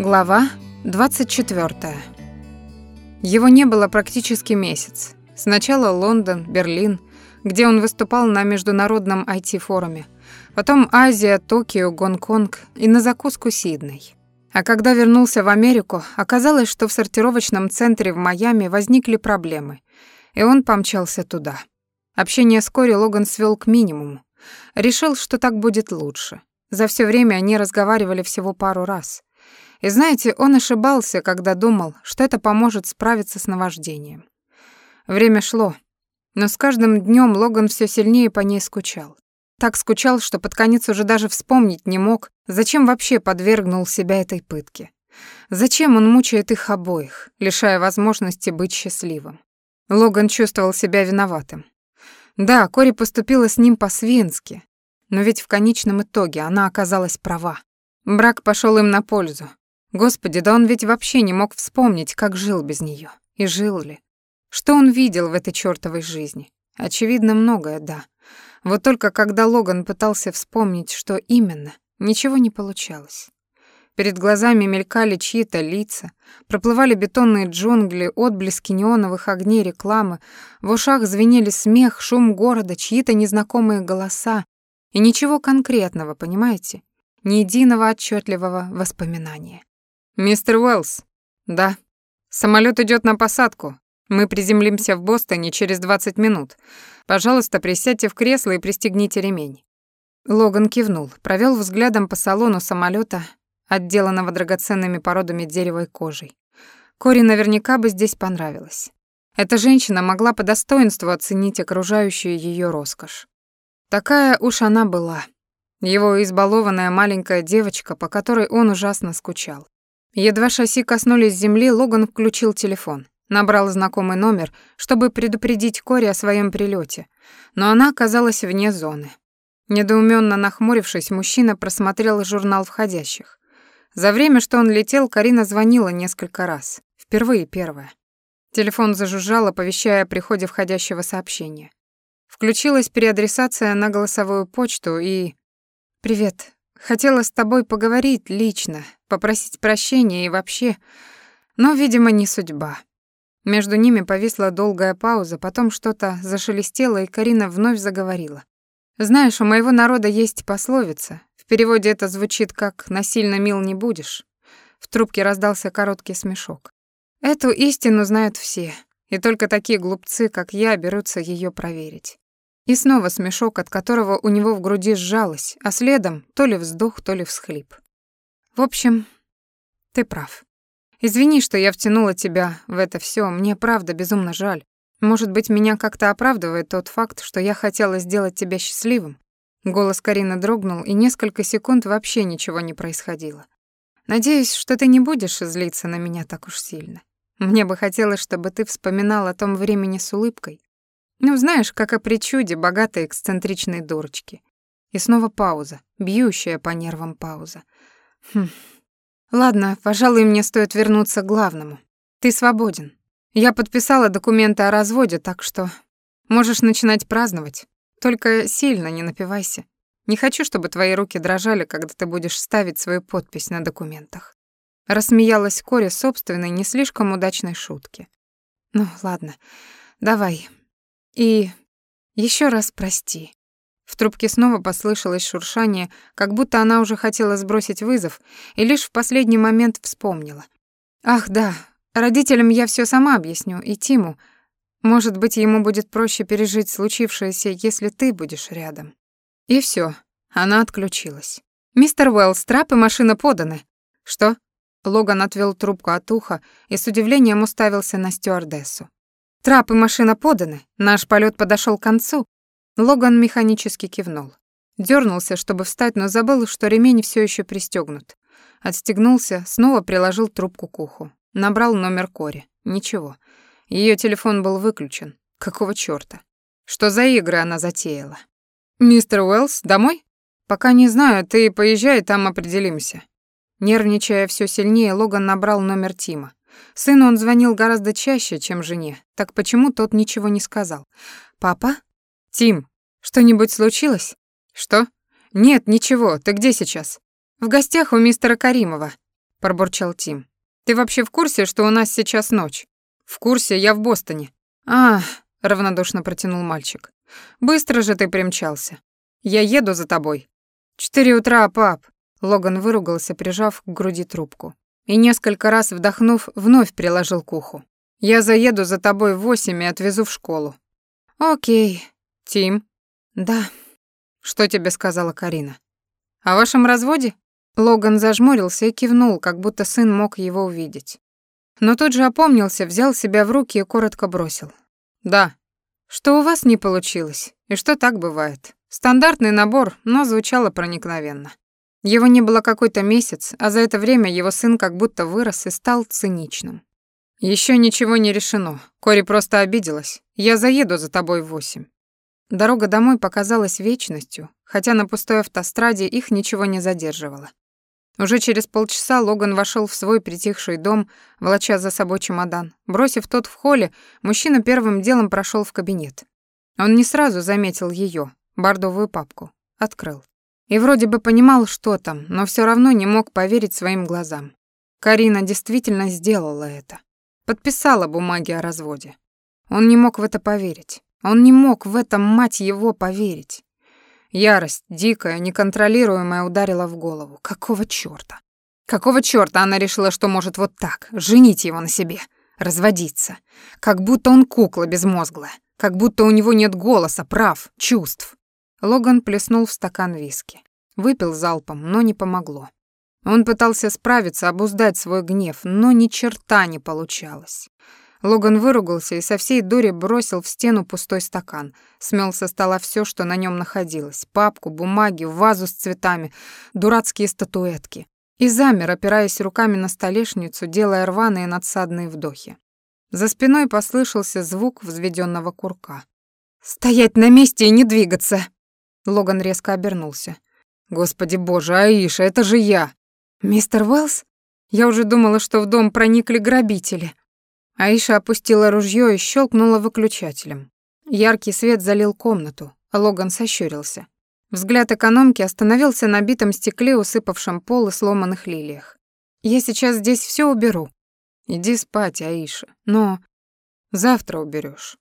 Глава 24. Его не было практически месяц. Сначала Лондон, Берлин, где он выступал на международном IT-форуме, потом Азия, Токио, Гонконг и на закуску Сидней. А когда вернулся в Америку, оказалось, что в сортировочном центре в Майами возникли проблемы, и он помчался туда. Общение с Кори Логан свел к минимуму. Решил, что так будет лучше. За все время они разговаривали всего пару раз. И знаете, он ошибался, когда думал, что это поможет справиться с наваждением. Время шло, но с каждым днем Логан все сильнее по ней скучал. Так скучал, что под конец уже даже вспомнить не мог, зачем вообще подвергнул себя этой пытке. Зачем он мучает их обоих, лишая возможности быть счастливым. Логан чувствовал себя виноватым. Да, Кори поступила с ним по-свински, но ведь в конечном итоге она оказалась права. Брак пошел им на пользу, Господи, да он ведь вообще не мог вспомнить, как жил без нее. И жил ли? Что он видел в этой чёртовой жизни? Очевидно, многое, да. Вот только когда Логан пытался вспомнить, что именно, ничего не получалось. Перед глазами мелькали чьи-то лица, проплывали бетонные джунгли, отблески неоновых огней рекламы, в ушах звенели смех, шум города, чьи-то незнакомые голоса. И ничего конкретного, понимаете? Ни единого отчетливого воспоминания. «Мистер Уэллс?» «Да». Самолет идет на посадку. Мы приземлимся в Бостоне через 20 минут. Пожалуйста, присядьте в кресло и пристегните ремень». Логан кивнул, провел взглядом по салону самолета, отделанного драгоценными породами дерева и кожей. Кори наверняка бы здесь понравилось. Эта женщина могла по достоинству оценить окружающую ее роскошь. Такая уж она была. Его избалованная маленькая девочка, по которой он ужасно скучал. Едва шасси коснулись земли, Логан включил телефон. Набрал знакомый номер, чтобы предупредить Кори о своем прилете, но она оказалась вне зоны. Недоуменно нахмурившись, мужчина просмотрел журнал входящих. За время, что он летел, Карина звонила несколько раз. Впервые первая. Телефон зажужжал, оповещая о приходе входящего сообщения. Включилась переадресация на голосовую почту и... «Привет. Хотела с тобой поговорить лично, попросить прощения и вообще, но, видимо, не судьба. Между ними повисла долгая пауза, потом что-то зашелестело, и Карина вновь заговорила. «Знаешь, у моего народа есть пословица. В переводе это звучит как «насильно мил не будешь». В трубке раздался короткий смешок. Эту истину знают все, и только такие глупцы, как я, берутся ее проверить. И снова смешок, от которого у него в груди сжалось, а следом то ли вздох, то ли всхлип. В общем, ты прав. Извини, что я втянула тебя в это все. мне правда безумно жаль. Может быть, меня как-то оправдывает тот факт, что я хотела сделать тебя счастливым? Голос Карины дрогнул, и несколько секунд вообще ничего не происходило. Надеюсь, что ты не будешь злиться на меня так уж сильно. Мне бы хотелось, чтобы ты вспоминал о том времени с улыбкой, ну, знаешь, как о причуде богатой эксцентричной дурочки. И снова пауза, бьющая по нервам пауза. Хм. Ладно, пожалуй, мне стоит вернуться к главному. Ты свободен. Я подписала документы о разводе, так что можешь начинать праздновать. Только сильно не напивайся. Не хочу, чтобы твои руки дрожали, когда ты будешь ставить свою подпись на документах. Рассмеялась Кори собственной не слишком удачной шутки. Ну, ладно. Давай, и еще раз прости. В трубке снова послышалось шуршание, как будто она уже хотела сбросить вызов, и лишь в последний момент вспомнила. Ах, да, родителям я все сама объясню, и Тиму. Может быть, ему будет проще пережить случившееся, если ты будешь рядом. И все. Она отключилась. Мистер Уэллс, трап и машина поданы. Что? Логан отвел трубку от уха и с удивлением уставился на стюардессу. Трап и машина поданы, наш полет подошел к концу. Логан механически кивнул. Дернулся, чтобы встать, но забыл, что ремень все еще пристегнут. Отстегнулся, снова приложил трубку к уху. Набрал номер Кори. Ничего. Ее телефон был выключен. Какого чёрта? Что за игры она затеяла? «Мистер Уэллс, домой?» «Пока не знаю, ты поезжай, там определимся». Нервничая все сильнее, Логан набрал номер Тима. Сыну он звонил гораздо чаще, чем жене. Так почему тот ничего не сказал? «Папа? Тим, что-нибудь случилось?» «Что?» «Нет, ничего. Ты где сейчас?» «В гостях у мистера Каримова». пробурчал Тим. «Ты вообще в курсе, что у нас сейчас ночь?» «В курсе, я в Бостоне». «А, — равнодушно протянул мальчик. «Быстро же ты примчался. Я еду за тобой». «Четыре утра, пап», — Логан выругался, прижав к груди трубку. И несколько раз вдохнув, вновь приложил к уху. «Я заеду за тобой в восемь и отвезу в школу». «Окей». «Тим?» «Да». «Что тебе сказала Карина?» «О вашем разводе?» Логан зажмурился и кивнул, как будто сын мог его увидеть. Но тут же опомнился, взял себя в руки и коротко бросил. Да. Что у вас не получилось? И что так бывает? Стандартный набор, но звучало проникновенно. Его не было какой-то месяц, а за это время его сын как будто вырос и стал циничным. Еще ничего не решено. Кори просто обиделась. Я заеду за тобой в восемь. Дорога домой показалась вечностью, хотя на пустой автостраде их ничего не задерживало. Уже через полчаса Логан вошел в свой притихший дом, волоча за собой чемодан. Бросив тот в холле, мужчина первым делом прошел в кабинет. Он не сразу заметил ее, бордовую папку. Открыл. И вроде бы понимал, что там, но все равно не мог поверить своим глазам. Карина действительно сделала это. Подписала бумаги о разводе. Он не мог в это поверить. Он не мог в это, мать его, поверить. Ярость, дикая, неконтролируемая, ударила в голову. Какого чёрта? Какого чёрта она решила, что может вот так, женить его на себе, разводиться? Как будто он кукла безмозглая, как будто у него нет голоса, прав, чувств. Логан плеснул в стакан виски. Выпил залпом, но не помогло. Он пытался справиться, обуздать свой гнев, но ни черта не получалось. Логан выругался и со всей дури бросил в стену пустой стакан, смел со стола все, что на нем находилось: папку, бумаги, вазу с цветами, дурацкие статуэтки. И замер, опираясь руками на столешницу, делая рваные надсадные вдохи. За спиной послышался звук взведенного курка. «Стоять на месте и не двигаться!» Логан резко обернулся. «Господи боже, Аиша, это же я!» «Мистер Уэллс? Я уже думала, что в дом проникли грабители». Аиша опустила ружье и щелкнула выключателем. Яркий свет залил комнату, а Логан сощурился. Взгляд экономки остановился на битом стекле, усыпавшем пол и сломанных лилиях. «Я сейчас здесь все уберу». «Иди спать, Аиша. Но завтра уберешь.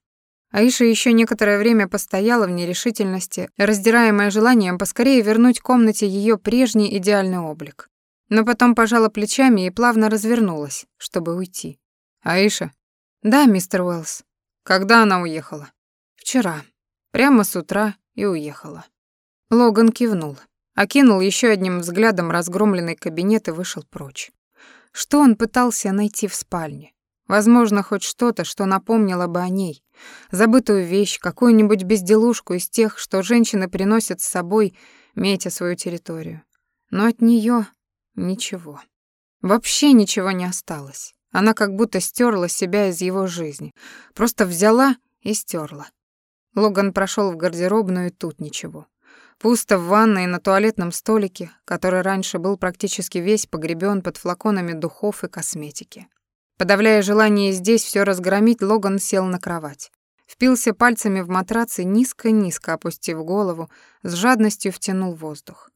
Аиша еще некоторое время постояла в нерешительности, раздираемая желанием поскорее вернуть комнате ее прежний идеальный облик. Но потом пожала плечами и плавно развернулась, чтобы уйти. Аиша? Да, мистер Уэллс. Когда она уехала? Вчера. Прямо с утра и уехала. Логан кивнул, окинул еще одним взглядом разгромленный кабинет и вышел прочь. Что он пытался найти в спальне? Возможно, хоть что-то, что напомнило бы о ней. Забытую вещь, какую-нибудь безделушку из тех, что женщины приносят с собой, метя свою территорию. Но от нее ничего. Вообще ничего не осталось. Она как будто стерла себя из его жизни. Просто взяла и стерла. Логан прошел в гардеробную, и тут ничего. Пусто в ванной и на туалетном столике, который раньше был практически весь погребен под флаконами духов и косметики. Подавляя желание здесь все разгромить, Логан сел на кровать. Впился пальцами в матрац и низко-низко опустив голову, с жадностью втянул воздух.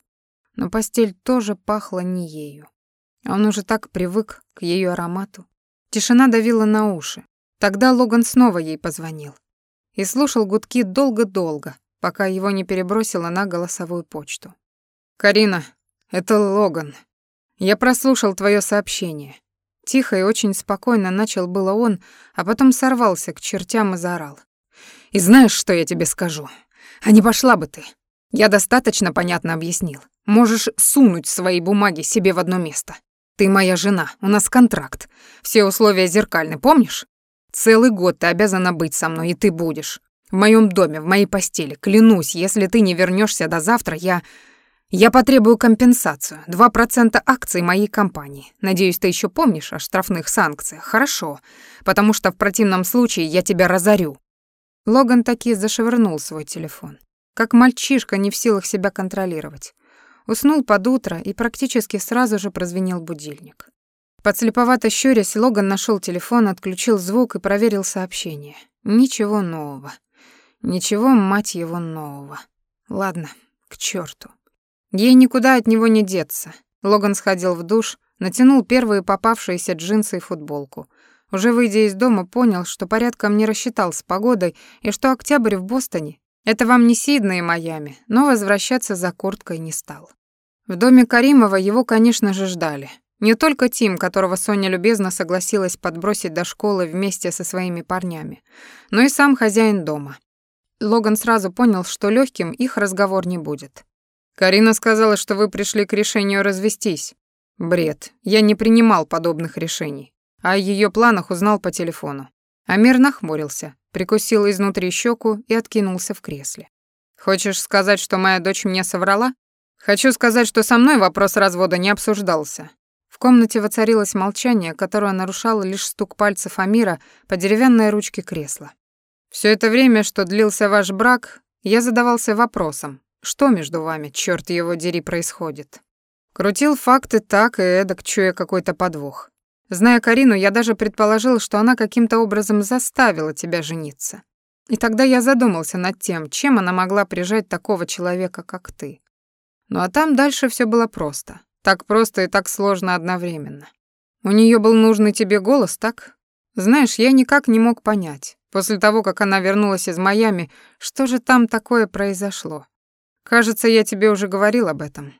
Но постель тоже пахла не ею. Он уже так привык к ее аромату. Тишина давила на уши. Тогда Логан снова ей позвонил. И слушал гудки долго-долго, пока его не перебросило на голосовую почту. «Карина, это Логан. Я прослушал твое сообщение». Тихо и очень спокойно начал было он, а потом сорвался к чертям и заорал. «И знаешь, что я тебе скажу? А не пошла бы ты. Я достаточно понятно объяснил. Можешь сунуть свои бумаги себе в одно место. Ты моя жена, у нас контракт. Все условия зеркальны, помнишь? Целый год ты обязана быть со мной, и ты будешь. В моем доме, в моей постели. Клянусь, если ты не вернешься до завтра, я... Я потребую компенсацию. Два процента акций моей компании. Надеюсь, ты еще помнишь о штрафных санкциях. Хорошо. Потому что в противном случае я тебя разорю. Логан таки зашвырнул свой телефон. Как мальчишка, не в силах себя контролировать. Уснул под утро, и практически сразу же прозвенел будильник. Подслеповато щурясь, Логан нашел телефон, отключил звук и проверил сообщение. Ничего нового. Ничего, мать его, нового. Ладно, к черту. Ей никуда от него не деться. Логан сходил в душ, натянул первые попавшиеся джинсы и футболку. Уже выйдя из дома, понял, что порядком не рассчитал с погодой и что октябрь в Бостоне — это вам не Сиднey и Майами, но возвращаться за курткой не стал. В доме Каримова его, конечно же, ждали. Не только Тим, которого Соня любезно согласилась подбросить до школы вместе со своими парнями, но и сам хозяин дома. Логан сразу понял, что легким их разговор не будет. «Карина сказала, что вы пришли к решению развестись». «Бред. Я не принимал подобных решений. О ее планах узнал по телефону». Амир нахмурился, прикусил изнутри щеку и откинулся в кресле. «Хочешь сказать, что моя дочь мне соврала?» «Хочу сказать, что со мной вопрос развода не обсуждался. В комнате воцарилось молчание, которое нарушало лишь стук пальцев Амира по деревянной ручке кресла. Все это время, что длился ваш брак, я задавался вопросом, что между вами, черт его дери, происходит. Крутил факты так и эдак, чуя какой-то подвох. Зная Карину, я даже предположил, что она каким-то образом заставила тебя жениться. И тогда я задумался над тем, чем она могла прижать такого человека, как ты. Ну а там дальше все было просто. Так просто и так сложно одновременно. У нее был нужный тебе голос, так? Знаешь, я никак не мог понять, после того, как она вернулась из Майами, что же там такое произошло. Кажется, я тебе уже говорил об этом.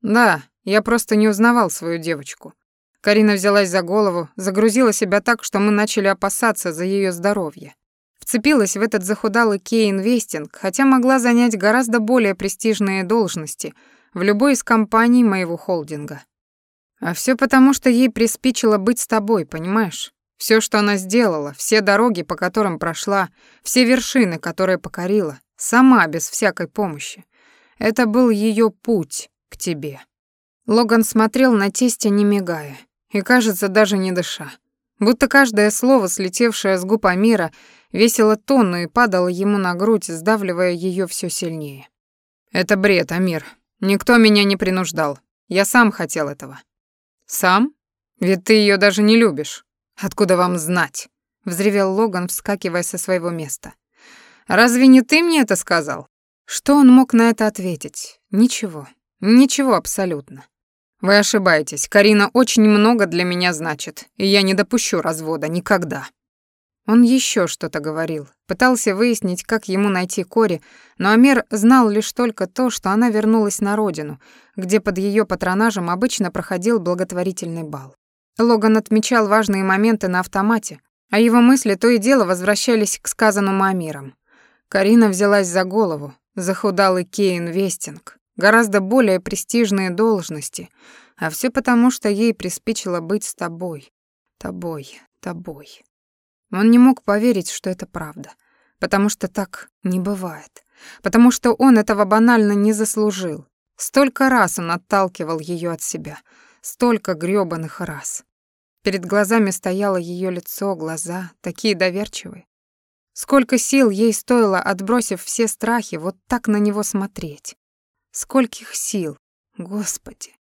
Да, я просто не узнавал свою девочку. Карина взялась за голову, загрузила себя так, что мы начали опасаться за ее здоровье. Вцепилась в этот захудалый кей-инвестинг, хотя могла занять гораздо более престижные должности — в любой из компаний моего холдинга. А все потому, что ей приспичило быть с тобой, понимаешь? Все, что она сделала, все дороги, по которым прошла, все вершины, которые покорила, сама, без всякой помощи. Это был ее путь к тебе. Логан смотрел на тестя, не мигая, и, кажется, даже не дыша. Будто каждое слово, слетевшее с губ Амира, весило тонну и падало ему на грудь, сдавливая ее все сильнее. «Это бред, Амир. Никто меня не принуждал. Я сам хотел этого. Сам? Ведь ты ее даже не любишь. Откуда вам знать? взревел Логан, вскакивая со своего места. Разве не ты мне это сказал? Что он мог на это ответить? Ничего. Ничего абсолютно. Вы ошибаетесь. Карина очень много для меня значит, и я не допущу развода никогда. Он еще что-то говорил, пытался выяснить, как ему найти Кори, но Амер знал лишь только то, что она вернулась на родину, где под ее патронажем обычно проходил благотворительный бал. Логан отмечал важные моменты на автомате, а его мысли то и дело возвращались к сказанному Амиром. Карина взялась за голову, захудалый Кейн Вестинг, гораздо более престижные должности, а все потому, что ей приспичило быть с тобой, тобой, тобой. Он не мог поверить, что это правда, потому что так не бывает, потому что он этого банально не заслужил. Столько раз он отталкивал ее от себя, столько грёбаных раз. Перед глазами стояло ее лицо, глаза, такие доверчивые. Сколько сил ей стоило, отбросив все страхи, вот так на него смотреть. Скольких сил, Господи.